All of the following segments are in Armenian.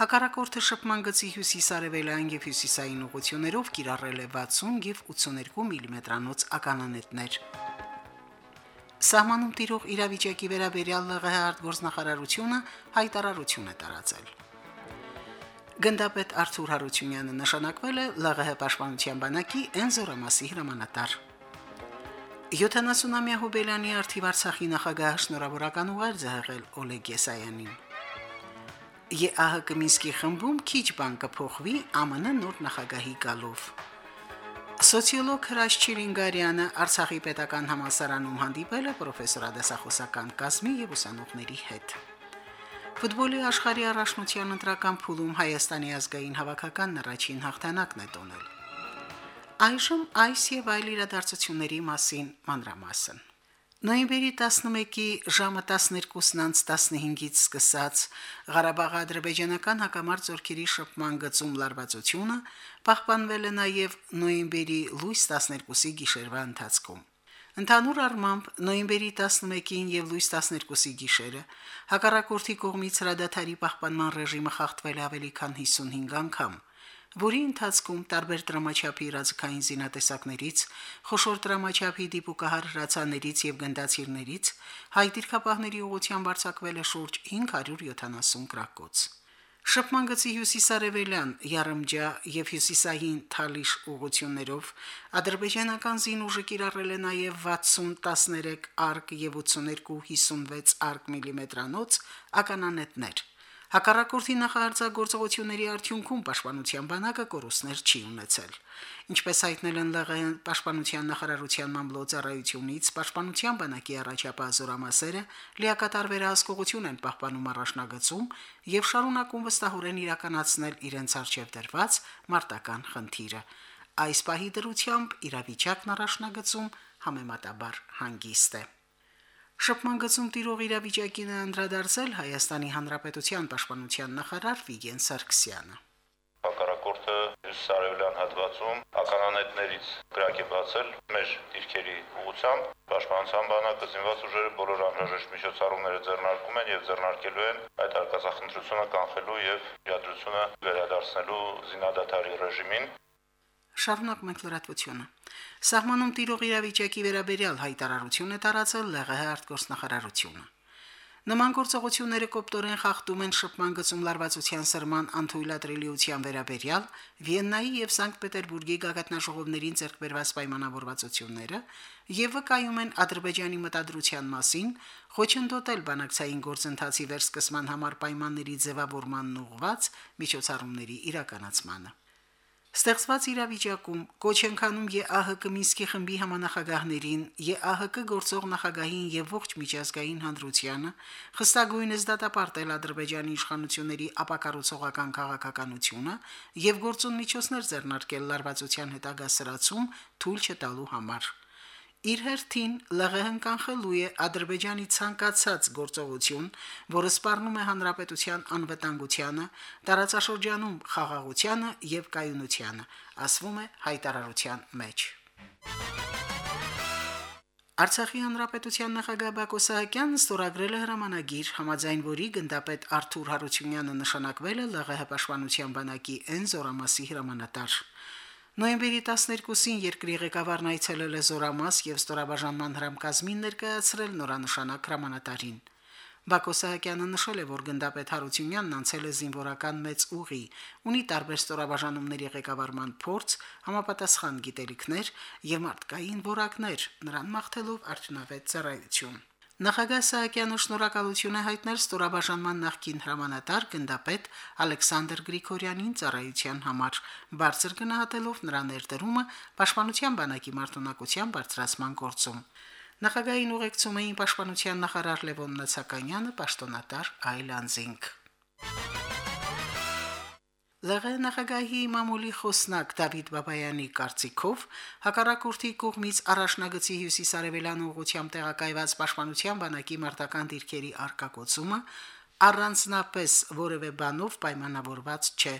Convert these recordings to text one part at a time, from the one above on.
Հակառակորդը շփման գծի հյուսիսարևելային եւ հյուսիսային ուղություններով կիրառել է 60 եւ 82 մմ-անոց ականանետներ։ Սահմանում տիրող իրավիճակի վերաբերյալ ԼՂՀ արտգործնախարարությունը հայտարարություն է տարածել։ Գնդապետ Արթուր Հարությունյանը նշանակվել է ԼՂՀ պաշտպանության բանակի Էնզորամասի հրամանատար։ 70-ամյա Հոբելյանի արդիվ Արցախի նախագահ շնորհավորական ուղերձ է հղել Օլեգ Եսայանին։ ԵԱՀԿ Մինսկի խմբում քիչ բան կփոխվի ԱՄՆ նոր նախագահի գալով։ Սոցիոլոգ Հրաշ Չիրինգարյանը Արցախի պետական համալսարանում հանդիպել է պրոֆեսորադասախոսական կազմի եւ ուսանողների հետ։ Ֆուտբոլի աշխարհի առաջնության ընտրական փուլում Հայաստանի ազգային հավաքականն առաջին հաղթանակն է տոնել։ Այժմ այս եւ այլ իրադարձությունների մասին մանրամասն։ Նոյեմբերի 11-ի ժամը 12:15-ից սկսած Ղարաբաղի ադրբեջանական հակամարտ զորքերի շփման գծում լարվածությունը պահպանվել է նաև նոյեմբերի լույս 12-ի գիշերվա ընթացքում։ Ընդհանուր առմամբ նոյեմբերի 11-ին եւ լույս 12-ի գիշերը հակառակորդի կողմից հրադադարի պահպանման ռեժիմը խախտվել ավելի քան 55 անգամ որի ընթացքում տարբեր դրամաչափի իրազեկային զինատեսակներից, խոշոր դրամաչափի դիպուկահար հրացաներից եւ գնդացիրներից հայ դիրքապահների ուղղությամբ արձակվել է շուրջ 570 գրակոց։ Շփման գծի հյուսիսարևելյան Յարմջա եւ հյուսիսային Թալիշ ուղություններով ադրբեջանական զինուժը կիրառել է նաեւ 60-13 արկ եւ 82-56 արկ միլիմետրանոց ականանետներ։ Հակառակորդի նախարարցագործողությունների արդյունքում պաշտպանության բանակը կորուստներ չի ունեցել։ Ինչպես հայտնել են ԼՂՀ պաշտպանության նախարարության մամլոյցարայությունից, պաշտպանության բանակի առաջապահ զորամասերը լիակատար վերահսկողություն են պահպանում առաջնագծում եւ շարունակում վստահորեն իրականացնել իրենց արժեվ դրված մարտական խնդիրը։ Այս պահի դրությամբ իրավիճակն առաջնագծում համեմատաբար հանգիստ է։ Շփման գծում տիրող իրավիճակին է անդրադարձել Հայաստանի Հանրապետության պաշտպանության նախարար Վիգեն Սարգսյանը։ Հակառակորդը Սարևլյան հատվածում ականանետներից կրակ է բացել մեր դիրքերի ուղությամբ պաշտպանության բանակը զինված ուժերը բոլոր անհրաժեշտ միջոցառումները ձեռնարկում են եւ ձեռնարկելու են այդ արկածախնդրությունը կանխելու եւ իրադրությունը վերադարձնելու զինադատարի ռեժիմին Շարունակ մենք լրատվությունը։ Սահմանում տիրող իրավիճակի վերաբերյալ հայտարարություն է տարածել ԼՂՀ արտգործնախարարությունը։ Նման գործողությունները կոպտորեն խախտում են շփման գծում լարվածության սրման անթույլատրելիության վերաբերյալ Վիեննայի եւ Սանկտ Պետերբուրգի գագաթնաժողովներին ձեռքբերված պայմանավորվածությունները եւ վկայում են Ադրբեջանի մտադրության մասին խոչընդոտել բանակցային գործընթացի վերսկսման համար պայմանների ձևավորմանն ուղղված միջոցառումների իրականացմանը։ Ստեղծված իրավիճակում կոչ ենք անում ԵԱՀԿ Մինսկի խմբի համանախագահներին, ԵԱՀԿ գործող նախագահին եւ ողջ միջազգային հանրությանը խստագույնս դատապարտել Ադրբեջանի իշխանությունների ապակառուցողական քաղաքականությունը եւ գործուն միջոցներ ձեռնարկել լարվածության հետագա սրացում թույլ չտալու համար։ Իր հերթին ԼՂՀ-ն կանխելու է Ադրբեջանի ցանկացած գործողություն, որը սպառնում է հանրապետության անվտանգությանը, տարածաշրջանում խաղաղությանը եւ կայունությանը, ասվում է հայտարարության մեջ։ Արցախի հանրապետության նախագահ Բակո Սահակյանն ստորագրել է հրամանագիր, համաձայն որի գնդապետ Արթուր Հարությունյանը նշանակվել է ԼՂՀ պաշտպանության բանակի N զորամասի հրամանատար։ Նոյեմբերի 12-ին երկրի ղեկավարն այցելել է Զորամաս եւ ստորաբաժանման հրամկազմին ներկայացրել նորանշանակ հրամանատարին։ Բակո Սահակյանը նշել է, որ գնդապետ Հարությունյանն անցել է զինվորական մեծ ուղի, ունի տարբեր ստորաբաժանումների ղեկավարման փորձ, համապատասխան գիտելիքներ եւ մարդկային որակներ, նրան մաղթելով արդյունավետ ծառայություն։ Նախագահ Սահակյանը շնորհակալություն է հայտնել ստորաբաժանման նախկին հրամանատար գնդապետ Ալեքսանդր Գրիգորյանին ծառայության համար, բարձր գնահատելով նրա ներդրումը պաշտպանության բանակի մարտունակության բարձրացման գործում։ Նախագահային ուղեկցում էին պաշտպանության նախարար Լևոն Նացականյանը, պաշտոնատար Այլանդզինգ։ ԼՂ նախագահի մամուլի խոսնակ Դավիթ Բաբայանի կարծիքով հակառակորդի կողմից առաջնագծի հյուսիսարևելյան ուղությամբ տեղակայված պաշտպանության բանակի մարտական դիրքերի արկակոծումը առանձնապես որևէ բանով պայմանավորված չէ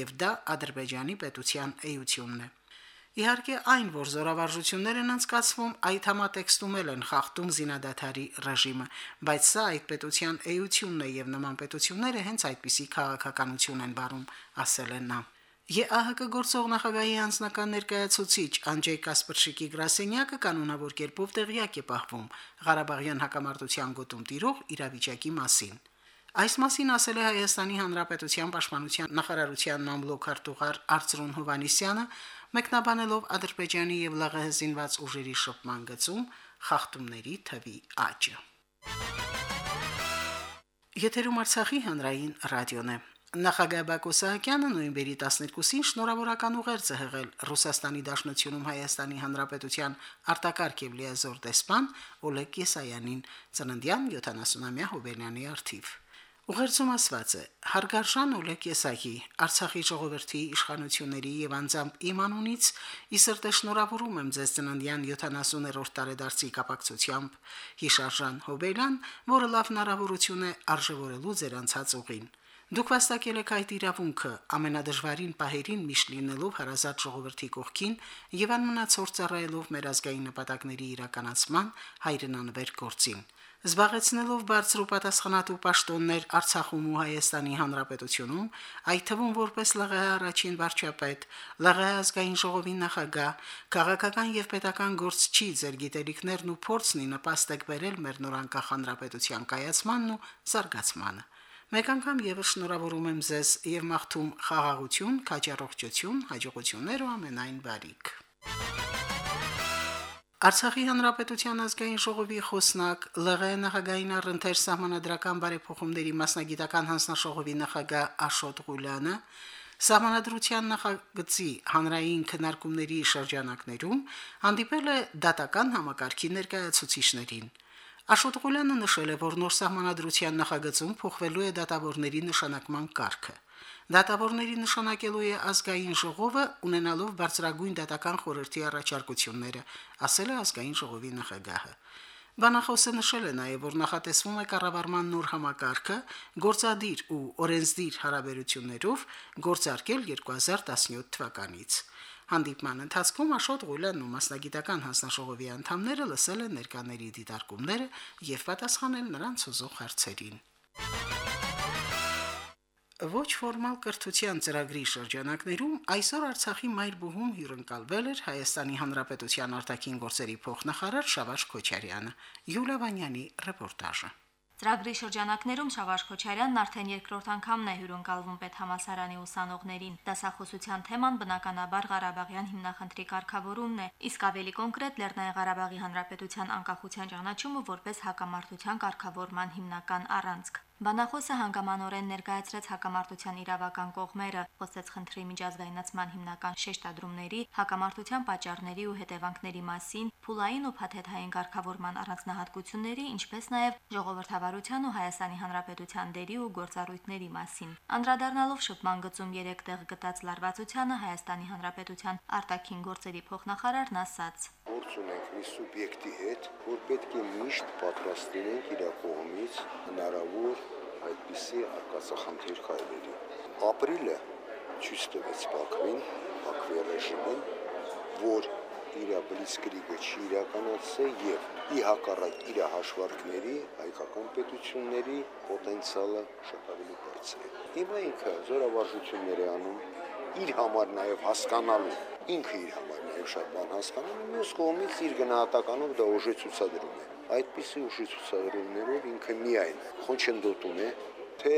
եւ դա Ադրբեջանի պետության էությունն է։ Իհարկե այն, որ զորավարժություններ են անցկացվում, այդ համատեքստում են խախտում զինադատարի ռեժիմը, բայց սա այդ պետության էությունն է եւ նման պետությունները հենց այդպիսի քաղաքականություն են բարում, ասել են նա։ ԵԱՀԿ գործող նախագահի անձնական ներկայացուցիչ Անջեյ Կասպրշիկի գրասենյակը կանոնավոր կերպով տեղյակ է պահվում Ղարաբաղյան հակամարտության գոտում տիրող իրավիճակի մասին։ Այս մասին ասել է Հայաստանի Հանրապետության Պաշտպանության նախարարության մամլոք արտուղար Արծրուն Հովանիսյանը, մեկնաբանելով Ադրբեջանի եւ ԼՂՀ զինված ուժերի շփման գծում խախտումների թվի աճը։ Եթերում Արցախի հանրային ռադիոն է։ Նախագահ Բակո Սահակյանը նոյեմբերի 12-ին շնորհավորական ուղերձ է հղել Ռուսաստանի Դաշնությունում Հայաստանի Հանրապետության արտակարգ եւ լիազոր դեսպան Օլեգ Եսայանին ծննդյան 70-ամյա հոբելյանի արթիվ։ Ուղերձում ասված է. Հարգարժան Օլեգ Եսայի, Արցախի ժողովրդի իշխանությունների եւ անձամբ իմ անունից ի սրտե շնորհավորում եմ ձեզ ծննդյան 70-րդ տարեդարձի կապակցությամբ հիշարժան Հոբելյան, որը լավ հնարավորություն է արժևորելու ձեր անցած ուղին։ Դուք վաստակել եք այդ իրավունքը ամենադժվարին պահերին միշտ լինելով հարազատ ժողովրդի կողքին եւ անմնացորդ ծառայելով մեր ազգային նպատակների իրականացման հայրենանվեր գործին զբաղեցնելով բարձր ու պատասխանատու պաշտոններ Արցախում ու Հայաստանի Հանրապետությունում, այդ թվում որպես ԼՂՀ առաջին վարչապետ, ԼՂՀ ազգային ժողովի նախագահ, քաղաքական եւ պետական գործչի ձեր գիտելիքներն ու փորձն ի նպաստ եք բերել մեր նորանկախ հանրապետության կայացմանն ու զարգացմանը։ Մեկ անգամ եւս շնորհավորում եմ ձեզ եւ մաղթում խաղաղություն, քաջառողջություն, հաջողություններ ու ամենայն բարիք։ Արցախի հանրապետության ազգային ժողովի խոսնակ ԼՂ նախագահային առընթեր սահմանադրական բարեփոխումների մասնագիտական հանձնաժողովի նախագահ Աշոտ Ղուլյանը Սահմանադրության նախագծի հանրային քննարկումների շրջանակներում հանդիպել է դատական համակարգի ներկայացուցիչներին։ Աշոտղոլյանը նշել է, որ նոր սահմանադրության նախագծում փոխվելու է դատավորների նշանակման կարգը։ Դատավորների նշանակելու է ազգային ժողովը ունենալով բարձրագույն դատական խորհրդի առաջարկությունները, ասել է ազգային ժողովի նախագահը։ Բանախոսը նշել է նաև, որ նախատեսվում է կառավարման նոր համակարգը գործադիր ու օրենսդիր հարաբերություններով գործարկել 2017 թվականից։ Հանդիպման ընթացքում Աշոտ Ղուլյանն ու մասնագիտական հանձնաժողովի անդամները լսել են ներկաների դիտարկումները եւ պատասխանել նրանց ուզող հարցերին։ Ոչ ֆորմալ կրթության ծրագրի շրջանակներում այսօր Արցախի Մայրբուհում հյուրընկալվել էր Հայաստանի Հանրապետության արտաքին գործերի փոխնախարար Շավարժ Քոչարյանը։ Յուլիա Վանյանի ռեպորտաժը։ Ծրագրի շրջանակներում Շավարժ Քոչարյանն արդեն երկրորդ անգամն է հյուրընկալվում պետհամասարանի ուսանողներին։ Դասախոսության թեման բնականաբար Ղարաբաղյան հիմնախնդրի կարգավորումն է, իսկ ավելի կոնկրետ Լեռնային Ղարաբաղի Հանրապետության անկախության ճանաչումը որպես հակամարտության կարգավորման հիմնական առանցք։ Բանախոսը հանգամանորեն ներկայացրեց հակամարտության իրավական կողմերը, խոսեց խնդրի միջազգայնացման հիմնական շեշտադրումների, հակամարտության պատճառների ու հետևանքների մասին, փուլային ու փաթեթային ղեկավարման առանձնահատկությունների, ինչպես նաև ժողովրդավարության ու Հայաստանի Հանրապետության դերի ու գործառույթների մասին։ Անդրադառնալով շփման գծում 3 տեղ գտած լարվածությանը Հայաստանի Հանրապետության արտաքին գործերի փոխնախարարն ասաց. Գործ ունենք մի սուբյեկտի հետ, որ պետք է միշտ պատրաստ լինենք իր կողմից հնարավոր այդպիսի արկածախնդիր քայլերի։ Ապրիլը ցույց տվեց Բաքվին, Բաքվի ռեժիմին, որ իր բլիցկրիգը չի իրականացել եւ ի հակառակ իր հաշվարկների հայկական պետությունների պոտենցիալը շատ ավելի բարձր է։ Հիմա ինքը զորավարժություններ է անում իր համար նաեւ հասկանալու ինքը իր համար նաեւ շատ բան հասկանում ու մյուս կողմից իր գնահատականով դա ուժի ցուցադրում է այդպիսի ուժի ցուցադրումներով ինքը միայն խոչընդոտում է թե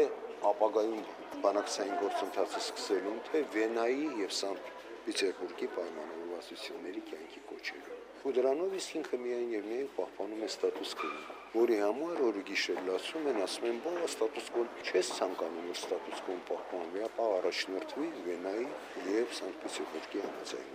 ապագայում բանակցային գործընթացը սկսելուն, թե Վենայի եւ Սանտ Պետերբուրգի պայմանավորվածությունների կյանքի կոչելուն։ ու դրանով իսկ ինքը միայն եւ միայն պահպանում է ստատուս կոն, որի համար օրը գիշեր լացում են, ասում են, բա ստատուս կոն չես ցանկանում ստատուս կոն պահպանվի, ապա առաջնորդվի Վենայի եւ Սանկտ Պետերբուրգի համաձայնություններով։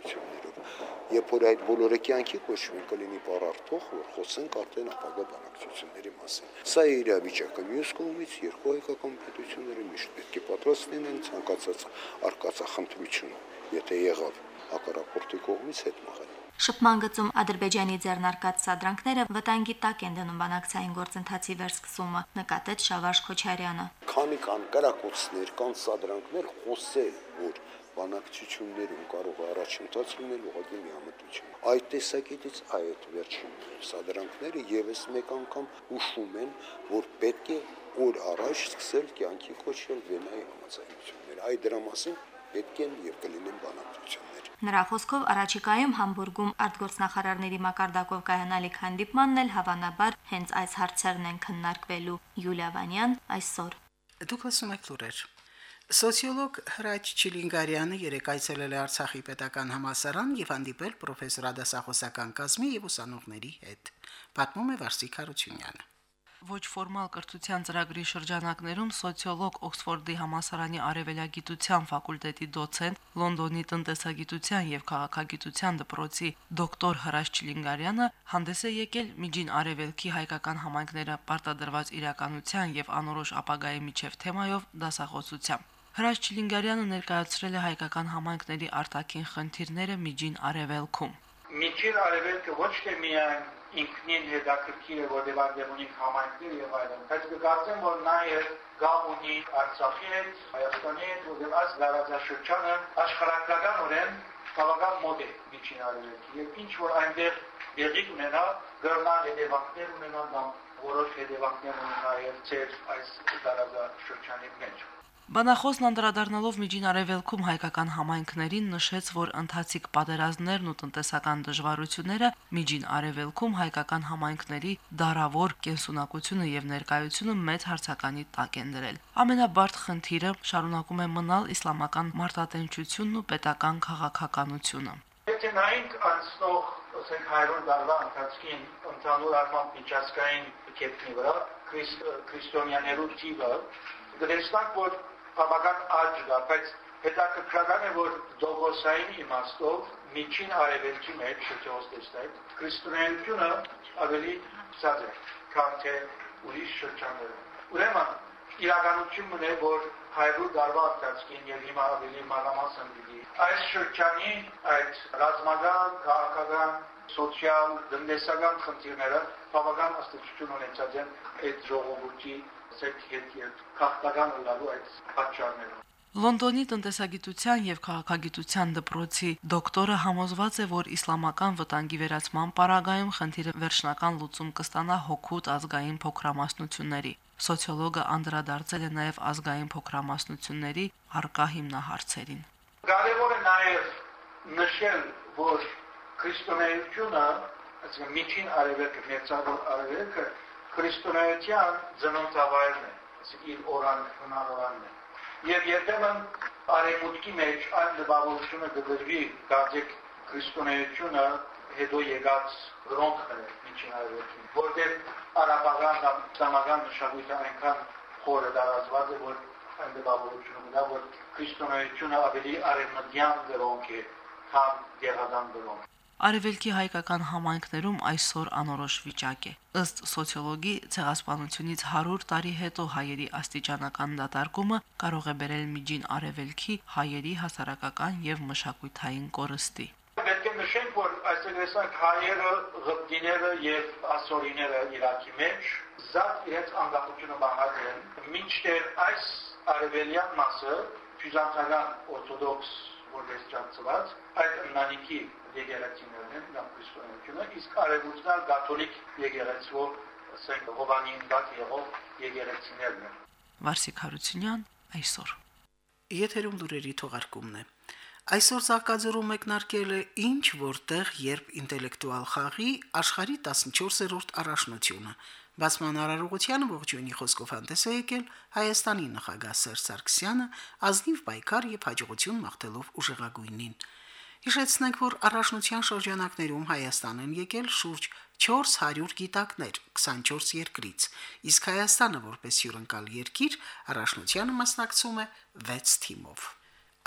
Երբ որ այդ բոլորը կյանքի կոչվեն, կլինի պարարտող, որ խոսենք արդեն ապագա բանակցությունների մասին։ Սա է իրավիճակը։ Մյուս կողմից երկու հայկական պետությունները միշտ պետք է պատրաստ լինեն ցանկացած արկածախնդրություն, եթե եղավ հակառակորդի կողմից հետ մղել։ Շփման գծում Ադրբեջանի ձեռնարկած սադրանքները վտանգի տակ են դնում բանակցային գործընթացի վերսկսումը, նկատեց Շավարժ Քոչարյանը։ Քանի կան կրակոցներ, կան սադրանքներ, խոսել, որ բանակցություններում կարող է առաջընթաց լինել ուղղակի միամտություն։ Այդ տեսակետից այդ վերջին սադրանքները եւս մեկ անգամ ուշում են, որ պետք է օր առաջ սկսել կյանքի կոչել Վենայի համաձայնությունները։ Այդ դրա մասին պետք են եւ կլինեն բանակցություններ։ Նրա խոսքով առաջիկայում Համբուրգում արտգործնախարարների մակարդակով կայանալիք հանդիպմանն էլ հավանաբար հենց այս հարցերն են քննարկվելու։ Յուլիա Վանյան այսօր։ Դուք լսում եք լուրեր։ Սոցիոլոգ Հրաչ Չիլինգարյանը երեկ այցելել է Արցախի պետական համալսարան եւ հանդիպել պրոֆեսորադասախոսական կազմի եւ ուսանողների հետ։ Պատմում է Վարսիկ Հարությունյանը։ Ոչ ֆորմալ կրթության ծրագրի շրջանակներում սոցիոլոգ Օքսֆորդի համալսարանի արևելագիտության ֆակուլտետի դոցենտ, Լոնդոնի տնտեսագիտության եւ քաղաքագիտության դպրոցի դոկտոր Հրաշ Չիլինգարյանը հանդես է եկել Միջին Արևելքի հայկական համայնքները պարտադրված իրականության եւ անորոշ ապագայի միջև թեմայով դասախոսությամբ։ Հրաշ Չիլինգարյանը ներկայացրել է հայկական համայնքների արտաքին խնդիրները Միջին Արևելքում։ Միջին Արևելքը ոչ թե միայն ինքնին հետաքրքիր է, որտեղ արդեն ունի համայնքներ եւ այլն, բայց կգործեմ, որ նաեւ գամ ունի Արցախի հետ, Հայաստանի հետ, որտեղ այս դարաձաշրջանը աշխարհակրականորեն բավական մոտ է միջին արևելքի եւ ինչ որ այնտեղ եղի ունենա, գրնա հետևանքներ ունենա որոշ հետևանքներ ունենա եւ ծեր այս դարաձաշրջանի մեջ։ Բանախոսն անդրադառնալով Միջին Արևելքում հայկական համայնքներին նշեց, որ ընթացիկ պատերազմներն ու տնտեսական դժվարությունները Միջին Արևելքում հայկական համայնքների դարավոր կենսունակությունը եւ ներկայությունը մեծ հարցականի տակ են դրել։ Ամենաբարդ խնդիրը շարունակում է մնալ իսլամական մարտատենչությունն ու պետական քաղաքականությունը։ Եթե նայենք անցնող, ասենք 100 տարվա ընթացքին ընդհանուր առմամբ միջազգային կետնի վրա քրիստոնյաներու թիվը դրեցնանք, որ բավական աճ կա, բայց հետաքրքրական է, որ դոգոսային իմաստով միջին արևելքի մեջ շրջոստեսնայդ քրիստոնեությունը ավելի ցած է, քան թե ուրիշ շրջաններում։ Ուրեմն իրականությունն է, որ 100 տարվա ընթացքին եւ հիմա ավելի մանրամասն դիտի։ Այս շրջանի այդ ռազմական, քաղաքական, սոցիալ, տնտեսական խնդիրները բավական աստիճան ունեցած են այդ ժողովրդի սեփ հետ եւ քաղաքական լալու այդ պատճառներով Լոնդոնի տնտեսագիտության եւ քաղաքագիտության դպրոցի դոկտորը համոզված է, որ իսլամական վտանգի վերացման պարագայում խնդիրը վերջնական լուծում կստանա հոգուտ ազգային փոքրամասնությունների։ Սոցիոլոգը անդրադարձել է նաև ազգային փոքրամասնությունների արկա հիմնահարցերին։ Կարևոր է նաև նշել, որ քրիստոնեությունը, այսինքն միջին արևելքը, մեծավոր արևելքը քրիստոնեության ծննդավայրն է, այսինքն իր օրան հնարավորն է եւ երբեմն արևմուտքի մեջ այն նվավությունը դգրվի գարձեք քրիստոնեությունը հետո եկած գրոնքները միջին արևելքին որտեղ արաբական կամ իսլամական մշակույթը այնքան խորը դարազված է որ այն նվավությունը դա որ քրիստոնեությունը ավելի արևմտյան գրոնք է քան գեղադան գրոնք Արևելքի հայկական համայնքներում այսօր անորոշ վիճակ է։ Ըստ սոցիոլոգի ցեղասպանությունից 100 տարի հետո հայերի աստիճանական դատարկումը կարող է բերել միջին արևելքի հայերի հասարակական եւ մշակութային կորստի։ Պետք է նշենք, որ այսօր հայերը, ղբդիները եւ ասորիները Իրաքի մեջ զատ իրենց անկախությունը բանալ են, մինչդեռ այս արևելյան մասը բյուզանդական օրթոդոքս որպես ճանաչված այդ ընտանիքի եկեղեցիներն են կամ քրիստոնեությունը, իսկ արևմուտքն կաթոլիկ եկեղեցվով, ասենք Հովանին դակ եղող եկեղեցիներն են։ Վարսիկ Հարությունյան այսօր։ Եթերում լուրերի թողարկումն է։ Այսօր Զարգաձորում մեկնարկել է ինչ որտեղ երբ ինտելեկտուալ խաղի աշխարի 14-րդ առաջնությունը։ Բացման արարողությանը ողջույնի խոսքով հանդես է եկել Հայաստանի նախագահ Սերժ Սարգսյանը, ազնիվ պայքար եւ հաջողություն մաղթելով ուժեղագույնին։ Հիշեցնենք, որ առաջնության շրջանակներում Հայաստան են եկել շուրջ 400 գիտակներ 24 երկրից, իսկ Հայաստանը որպես հյուրընկալ երկիր առաջնությանը մասնակցում է 6 թիմով։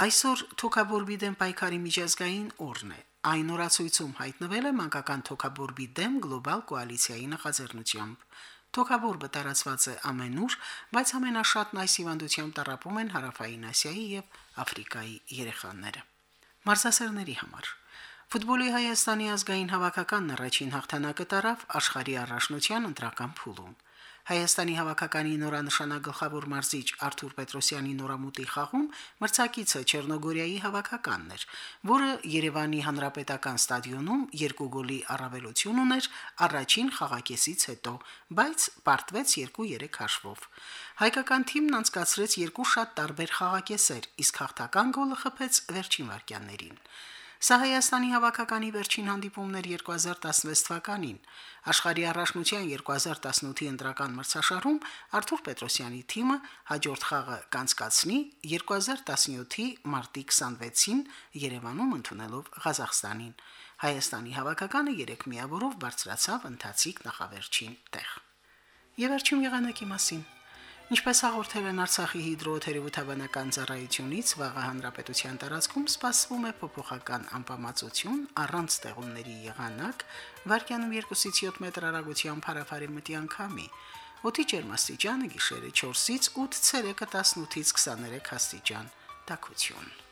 Այսօր Թոքաբորբի դեմ պայքարի միջազգային օրն է։ Այն օրացույցում հայտնվել է մանկական Թոքաբորբի դեմ գլոբալ կոալիցիայի նախաձեռնությամբ։ Թոքաբորբը տարածված է ամենուր, բայց ամենաշատն այս հիվանդությամբ տարապում են Հարավային Ասիայի եւ Աֆրիկայի երեխաները։ Մարզասերների համար. Ֆուտբոլի Հայաստանի ազգային հավաքականն առաջին հաղթանակը տարավ աշխարհի առաջնության ընտրական փուլում։ Հայաստանի հավաքականի նորանշանակ գլխավոր մարզիչ Արթուր Պետրոսյանի նորամուտի խաղում մրցակիցը Չեռնոգորիայի հավաքականն էր, որը Երևանի հանրապետական ստադիոնում երկու գոլի առավելություն ուներ առաջին խաղակեսից հետո, բայց պարտվեց 2-3 հաշվով։ Հայկական թիմն անցկացրեց երկու շատ տարբեր խաղակեսեր, իսկ հաղթական գոլը խփեց վերջին վարքյաններին։ Սա Հայաստանի հավաքականի վերջին հանդիպումն էր 2016 թվականին։ Աշխարհի առաջնության 2018-ի ընտրական մրցաշարում Արթուր Պետրոսյանի թիմը հաջորդ խաղը կանցկացնի 2017-ի մարտի 26-ին Երևանում ընդունելով Ղազախստանին։ Հայաստանի հավաքականը 3 միավորով բարձրացավ ընթացիկ նախավերջին տեղ։ Եվ վերջում եղանակի մասին։ Ինչպես հաղորդել են Արցախի հիդրոթերապևտաբանական ծառայությունից, վաղը հանրապետության տարածքում սպասվում է փոփոխական անբավարարություն առանց ստեղումների եղանակ, վարկյանում 2-ից 7 մետր հեռագությամբ հարավարի մտի անկամի։ Օդի ջերմաստիճանը գիշերը 4-ից 8 ցերեկը 18-ից 23 աստիճան։ Տակություն։